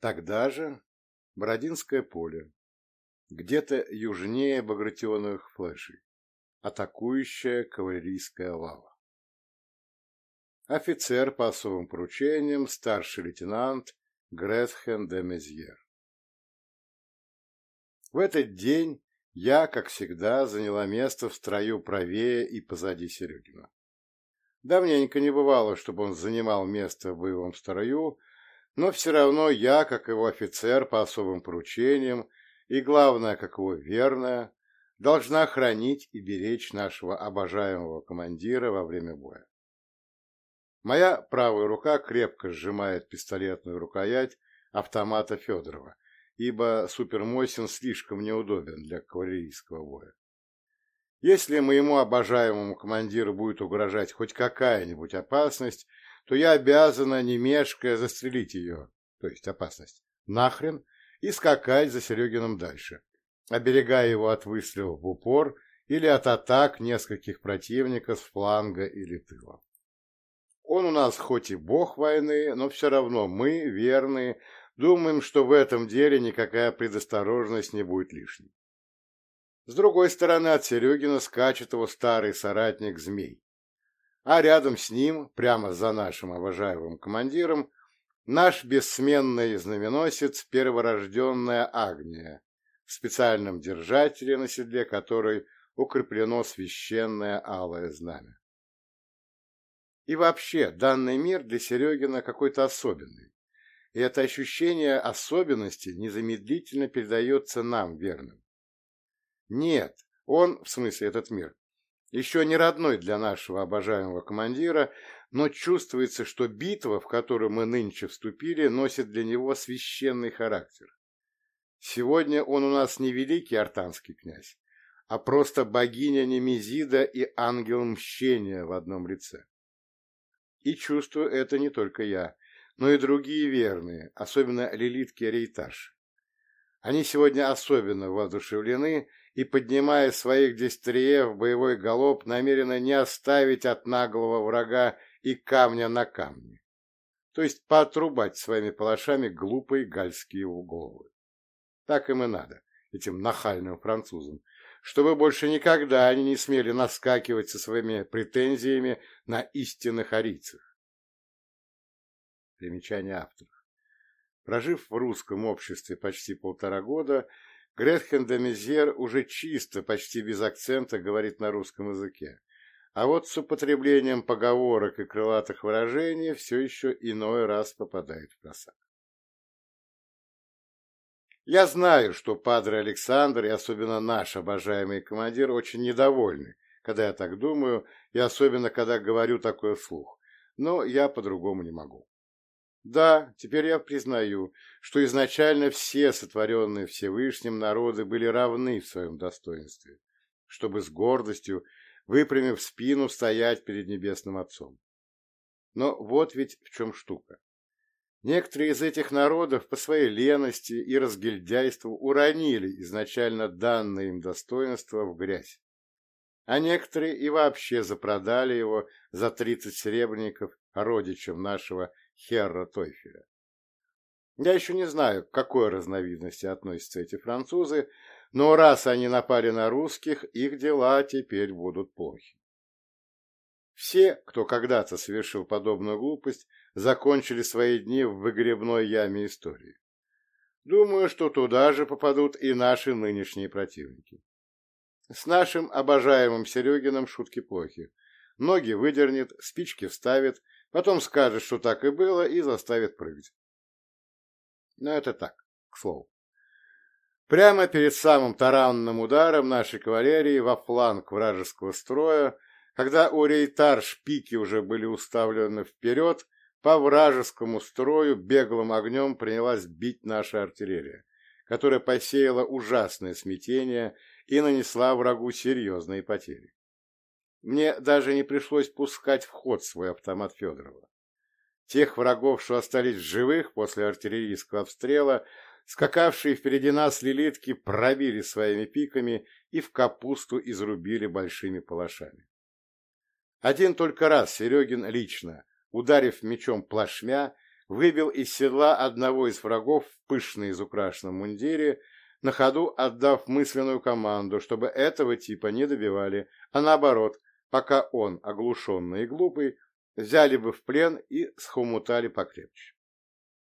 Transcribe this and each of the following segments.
Тогда же Бородинское поле, где-то южнее багратионовых флешей, атакующая кавалерийская лава. Офицер по особым поручениям, старший лейтенант Гретхен де Мезьер. В этот день я, как всегда, заняла место в строю правее и позади Серегина. Давненько не бывало, чтобы он занимал место в боевом строю, но все равно я, как его офицер по особым поручениям, и, главное, как его верная, должна хранить и беречь нашего обожаемого командира во время боя. Моя правая рука крепко сжимает пистолетную рукоять автомата Федорова, ибо супермосин слишком неудобен для кавалерийского боя. Если моему обожаемому командиру будет угрожать хоть какая-нибудь опасность, то я обязана, не мешкая, застрелить ее, то есть опасность, нахрен, и скакать за Серегиным дальше, оберегая его от выстрелов в упор или от атак нескольких противников с фланга или тыла. Он у нас хоть и бог войны, но все равно мы, верные, Думаем, что в этом деле никакая предосторожность не будет лишней. С другой стороны от Серегина скачет его старый соратник Змей. А рядом с ним, прямо за нашим обожаемым командиром, наш бессменный знаменосец перворожденная Агния, в специальном держателе на седле которой укреплено священное алое знамя. И вообще, данный мир для Серегина какой-то особенный и это ощущение особенности незамедлительно передается нам, верным. Нет, он, в смысле этот мир, еще не родной для нашего обожаемого командира, но чувствуется, что битва, в которую мы нынче вступили, носит для него священный характер. Сегодня он у нас не великий артанский князь, а просто богиня Немезида и ангел мщения в одном лице. И чувствую это не только я, но и другие верные, особенно лилитки Рейташ. Они сегодня особенно воодушевлены и, поднимая своих дистриев в боевой галоп, намерены не оставить от наглого врага и камня на камне, то есть поотрубать своими палашами глупые гальские головы. Так им и надо, этим нахальным французам, чтобы больше никогда они не смели наскакивать со своими претензиями на истинных арийцев. Примечание авторов. Прожив в русском обществе почти полтора года, Гретхен де Мезьер уже чисто, почти без акцента говорит на русском языке. А вот с употреблением поговорок и крылатых выражений все еще иной раз попадает в просак. Я знаю, что Падре Александр и особенно наш обожаемый командир очень недовольны, когда я так думаю, и особенно, когда говорю такое вслух, но я по-другому не могу. Да, теперь я признаю, что изначально все сотворенные Всевышним народы были равны в своем достоинстве, чтобы с гордостью, выпрямив спину, стоять перед Небесным Отцом. Но вот ведь в чем штука. Некоторые из этих народов по своей лености и разгильдяйству уронили изначально данное им достоинство в грязь, а некоторые и вообще запродали его за тридцать серебряников родичам нашего Херра Тойфеля. Я еще не знаю, к какой разновидности относятся эти французы, но раз они напали на русских, их дела теперь будут плохи. Все, кто когда-то совершил подобную глупость, закончили свои дни в выгребной яме истории. Думаю, что туда же попадут и наши нынешние противники. С нашим обожаемым Серегиным шутки плохи. Ноги выдернет, спички вставит, Потом скажет, что так и было, и заставит прыгать. Но это так, к слову. Прямо перед самым таранным ударом нашей кавалерии во фланг вражеского строя, когда у рейтар шпики уже были уставлены вперед, по вражескому строю беглым огнем принялась бить наша артиллерия, которая посеяла ужасное смятение и нанесла врагу серьезные потери. Мне даже не пришлось пускать в ход свой автомат Федорова. Тех врагов, что остались живых после артиллерийского обстрела, скакавшие впереди нас лилитки пробили своими пиками и в капусту изрубили большими палашами. Один только раз Серегин лично, ударив мечом плашмя, выбил из седла одного из врагов в пышно изукрашенном мундире, на ходу отдав мысленную команду, чтобы этого типа не добивали, а наоборот, пока он, оглушенный и глупый, взяли бы в плен и схомутали покрепче.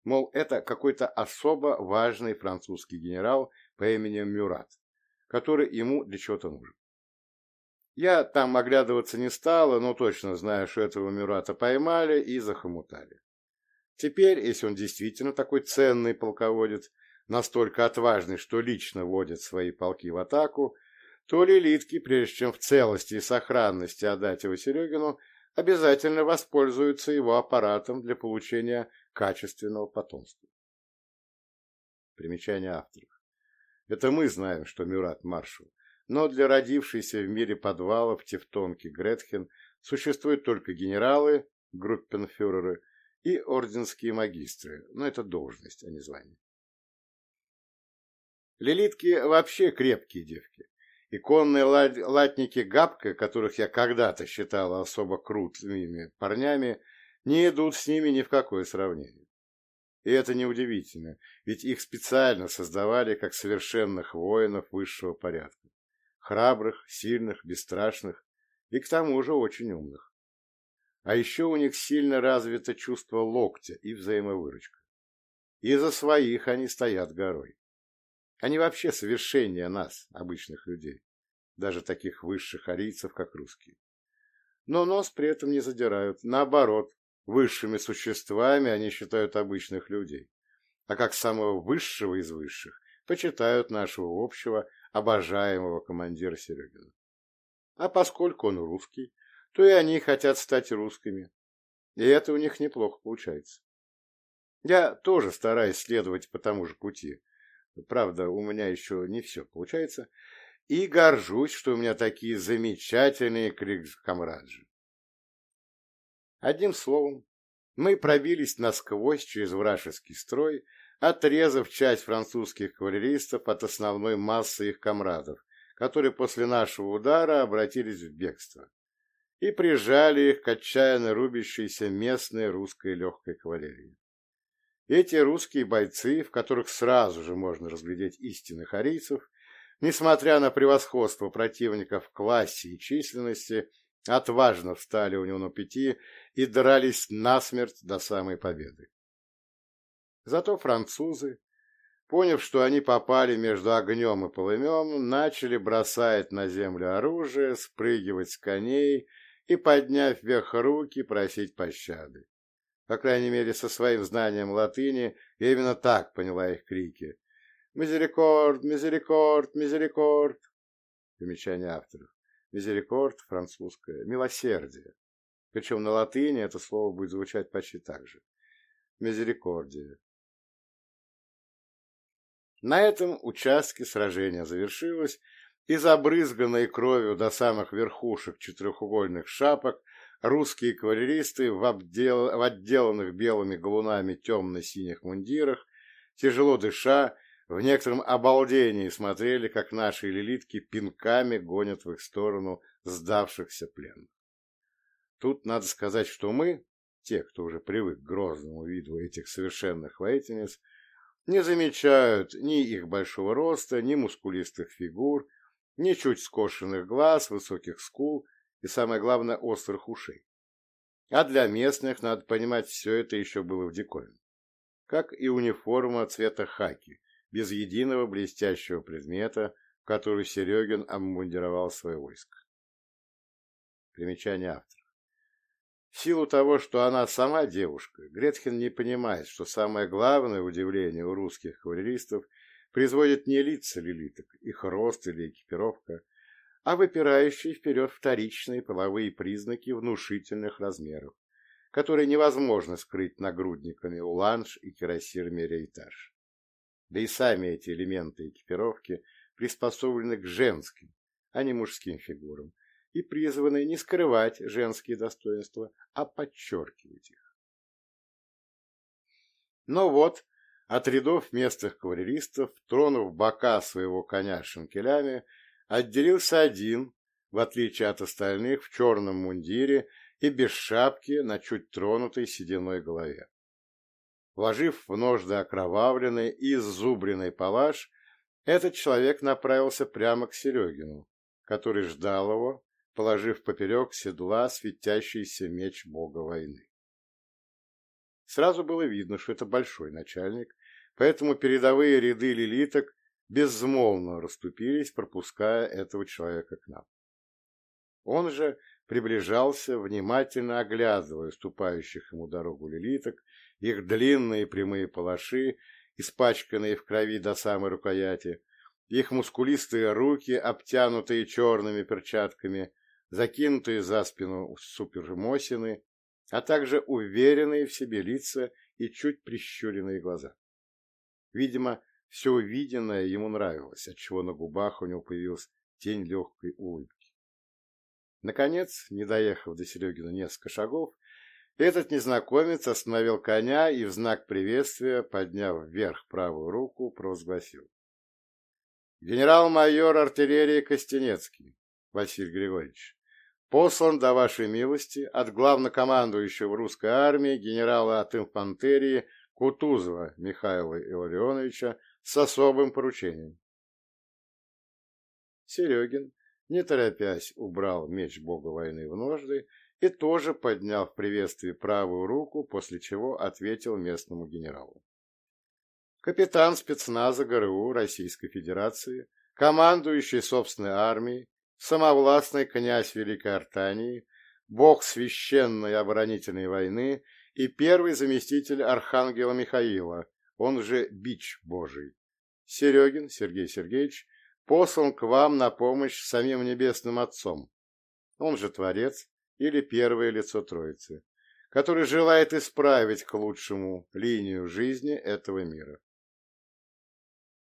Мол, это какой-то особо важный французский генерал по имени Мюрат, который ему для чего-то нужен. Я там оглядываться не стала, но точно знаю, что этого Мюрата поймали и захомутали. Теперь, если он действительно такой ценный полководец, настолько отважный, что лично водит свои полки в атаку, то лилитки, прежде чем в целости и сохранности отдать его Серегину, обязательно воспользуются его аппаратом для получения качественного потомства. Примечание авторов. Это мы знаем, что Мюрат маршал, но для родившейся в мире подвалов Тевтонки Гретхен существуют только генералы, группенфюреры и орденские магистры, но это должность, а не звание. Лилитки вообще крепкие девки. Иконные латники Габка, которых я когда-то считала особо крутыми парнями, не идут с ними ни в какое сравнение. И это неудивительно, ведь их специально создавали как совершенных воинов высшего порядка. Храбрых, сильных, бесстрашных и к тому же очень умных. А еще у них сильно развито чувство локтя и взаимовыручка. И за своих они стоят горой. Они вообще совершеннее нас, обычных людей, даже таких высших арийцев, как русские. Но нос при этом не задирают, наоборот, высшими существами они считают обычных людей, а как самого высшего из высших почитают нашего общего, обожаемого командира Серегина. А поскольку он русский, то и они хотят стать русскими, и это у них неплохо получается. Я тоже стараюсь следовать по тому же пути, Правда, у меня еще не все получается. И горжусь, что у меня такие замечательные крикс-камраджи. Одним словом, мы пробились насквозь через вражеский строй, отрезав часть французских кавалеристов от основной массы их комрадов, которые после нашего удара обратились в бегство, и прижали их к отчаянно рубящейся местной русской легкой кавалерии. Эти русские бойцы, в которых сразу же можно разглядеть истинных арийцев, несмотря на превосходство противника в классе и численности, отважно встали у него на пяти и дрались насмерть до самой победы. Зато французы, поняв, что они попали между огнем и полымем, начали бросать на землю оружие, спрыгивать с коней и, подняв вверх руки, просить пощады. По крайней мере, со своим знанием латыни я именно так поняла их крики. «Мизерикорд! Мизерикорд! Мизерикорд!» Примечание авторов. Мизерикорд, французское, милосердие. Причем на латыни это слово будет звучать почти так же. Мизерикордия. На этом участке сражения завершилось, и забрызганной кровью до самых верхушек четырехугольных шапок Русские кавалеристы в, обдел... в отделанных белыми галунами темно-синих мундирах, тяжело дыша, в некотором обалдении смотрели, как наши лилитки пинками гонят в их сторону сдавшихся пленных. Тут надо сказать, что мы, те, кто уже привык к грозному виду этих совершенных воительниц, не замечают ни их большого роста, ни мускулистых фигур, ни чуть скошенных глаз, высоких скул и, самое главное, острых ушей. А для местных, надо понимать, все это еще было в диковин. Как и униформа цвета хаки, без единого блестящего предмета, в который Серегин обмундировал свое войско. Примечание автора. В силу того, что она сама девушка, Гретхен не понимает, что самое главное удивление у русских кавалеристов производит не лица лилиток, их рост или экипировка, а выпирающие вперед вторичные половые признаки внушительных размеров, которые невозможно скрыть нагрудниками уланж и кирасирами рейтаж. Да и сами эти элементы экипировки приспособлены к женским, а не мужским фигурам, и призваны не скрывать женские достоинства, а подчеркивать их. Но вот, от рядов местных кавалеристов, тронув бока своего коня шинкелями, отделился один, в отличие от остальных, в черном мундире и без шапки на чуть тронутой сединой голове. Вложив в ножды окровавленный и иззубренный палаш, этот человек направился прямо к Серегину, который ждал его, положив поперек седла светящийся меч бога войны. Сразу было видно, что это большой начальник, поэтому передовые ряды лилиток безмолвно расступились, пропуская этого человека к нам. Он же приближался, внимательно оглядывая ступающих ему дорогу лилиток, их длинные прямые палаши, испачканные в крови до самой рукояти, их мускулистые руки, обтянутые черными перчатками, закинутые за спину супермосины, а также уверенные в себе лица и чуть прищуренные глаза. Видимо, все увиденное ему нравилось, отчего на губах у него появилась тень легкой улыбки. Наконец, не доехав до Серегина несколько шагов, этот незнакомец остановил коня и в знак приветствия, подняв вверх правую руку, провозгласил. «Генерал-майор артиллерии Костенецкий, Василий Григорьевич, послан до вашей милости от главнокомандующего русской армии генерала от инфантерии Кутузова Михаила Илларионовича с особым поручением. Серегин, не торопясь, убрал меч бога войны в ножды и тоже поднял в приветствии правую руку, после чего ответил местному генералу. Капитан спецназа ГРУ Российской Федерации, командующий собственной армией, самовластный князь Великой Артании, бог священной оборонительной войны и первый заместитель архангела Михаила, он же Бич Божий. Серегин Сергей Сергеевич послан к вам на помощь самим Небесным Отцом, он же Творец или первое лицо Троицы, который желает исправить к лучшему линию жизни этого мира.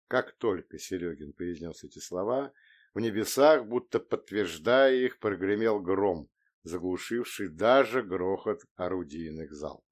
Как только Серегин произнес эти слова, в небесах, будто подтверждая их, прогремел гром, заглушивший даже грохот орудийных залпов.